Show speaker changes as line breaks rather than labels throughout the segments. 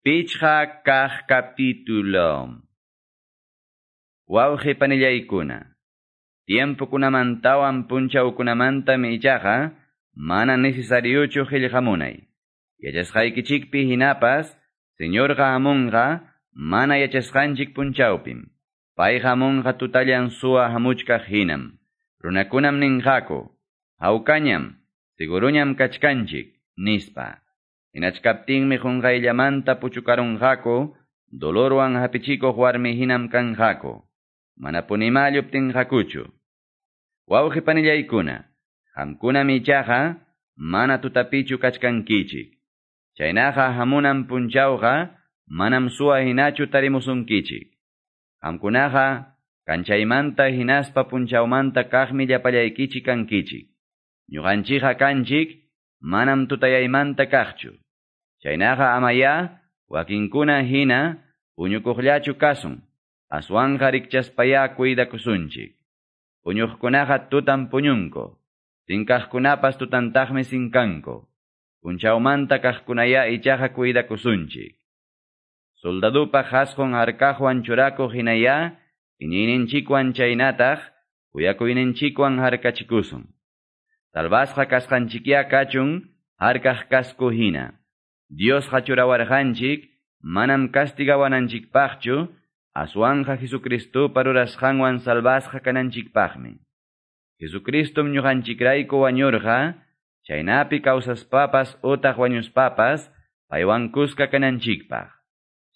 Pichha kah capítulo. Wauji panillaykuna. Tiempo kunamantawan punchawkunamanta michaja, mana necesariuchu qillqamunay. Yachasqaykichikpi hinapas, señorqa hamunqa, mana yachasqanchik punchawpim. Payqa hamunqa tutallan suwa hamuchkaq hinam. Runakunam ninqaku, hawkañam, siguruñam kachkanchik, nispa. Hinachkaptinmi qunqayllamanta puchukarunqaku, dolorwan hapichikuq warmi hinam kanqaku. Mana punimalluptinqakuchu. Wawqi panillaykuna, hamkuna michaqa, mana tutapichu kachkankichik. Chaynaqa hamunan punchawqa, manam suwa hinachu tarimusunkichik. Hamkunaqa, kanchaymanta hinaspa punchawmanta kaqmi llapallaykichik kankichik. Ñuqanchikqa kanchik, manam tutayaymanta kaqchu. Chaynaqa amaya, wakinkuna hina, puñukuqllachu kasun, aswanja rikchaspaya kuidakusunchik. Puñuqkunaqa tutan puñunko, sinkaqkunapas tutantaqmi sinkanko, punchawmanta kaqkunaya ichaqa kuidakusunchik. Soldadupa hasqon harkaqwan churakuq hinaya, iñininchikwan chaynataq, kuyakuyninchikwan harkachikusun. Talvasqa kasqanchikya kachun, harkaq kasku hina. Dios hachurawarqanchik, manam castigawananchikpaqchu, aswanja Jesucristo parurasqanwan salvasqa kananchikpaqmi. Jesucristo ñuqanchikrayku wañurqa, chaynapi kawsaspapas utaq wañuspapas, paywan kuska kananchikpaq.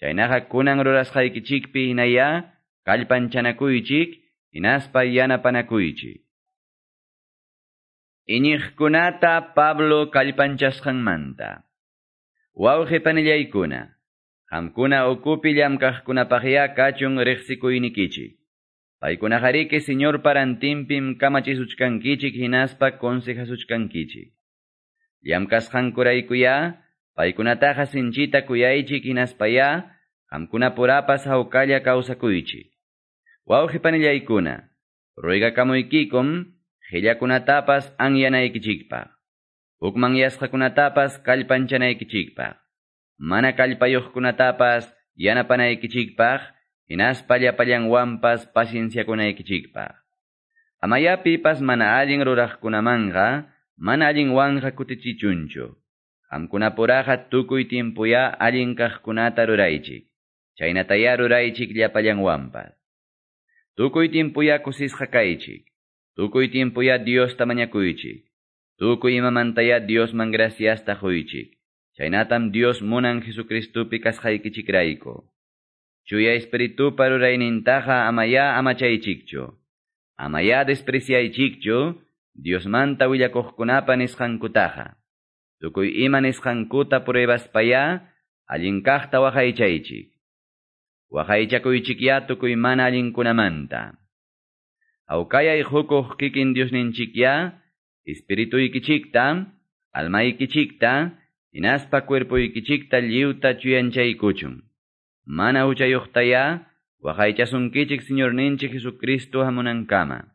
Chaynaqa kunan rurasqaykichikpi hinaya, kallpanchanakuychik, hinaspa yanapanakuychik. Iñiqkunata Pablo kallpanchasqanmanta. Wawqi panillaykuna, hamkuna ukupi llamkaqkunapaqya kachun riqsikuynikichik. Paykunaqariki señor parantimpim kamachisuchkankichik hinaspa consejasuchkankichik. Llamkasqankuraykuya, paykunataqa sinchita kuyaychik hinaspaya, hamkunapurapas hawkalla kawsakuychik. Wawqi panillaykuna, ruygakamuykiykum, qhillakunatapas anyanaykichikpaq. Ukman yasqakunatapas kallpanchanaykichikpaq. Mana kallpayuqkunatapas yanapanaykichikpaq, hinaspa llapallanwanpas pacienciakunaykichikpaq. Amayapipas mana allin ruraqkunamanqa, mana allinwanqa kutichichunchu. Hamkunapuraqa tukuy tiempuya allin kaqkunata ruraychik. Chaynataya ruraychik llapallanwanpas. Tukuy tiempuya kusisqa kaychik. Tukuy tiempuya Dios tamañakuychik. Tukuy imamantaya Dios man gracias tajuychik. Chaynatam Dios munan Jesucristupi kasqaykichikrayku. Chuya espiritu paruraynintaja amaya amachaychikchu. Amaya despreciaychikchu, Dios manta willakuqkunapa nisqankutaja. Tukuy ima nisqankuta pruebaspaya, allinkaqta waqaychaychik. Waqaychakuychikya tukuy mana allinkunamanta. Awkayay hukuq kikin Diosninchikya, espirituykichinta, almaykichikta, hinaspa cuerpuykichikta lliwta chuyanchaykuchun. Mana uchayuqtaya, waqaychasunkichik Señorninchik Jesucristo hamunankama.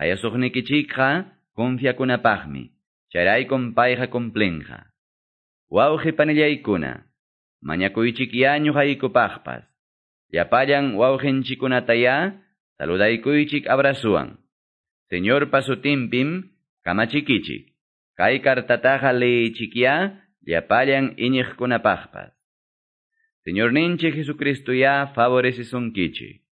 Hayasuqnikichikqa, confiakunapaqmi, charaykum payqa cumplinqa. Wawqi panillaykuna, mañakuychikya ñuqaykupaqpas. Llapallan wawqinchikunataya, saludaykuychik abrazuan. Señor pasutimpim, kamachikichik. Kay kartataqa leyichikya, llapallan iñiqkunapaqpas. Señor ninchi Jesucristo ya favorecisunkichik.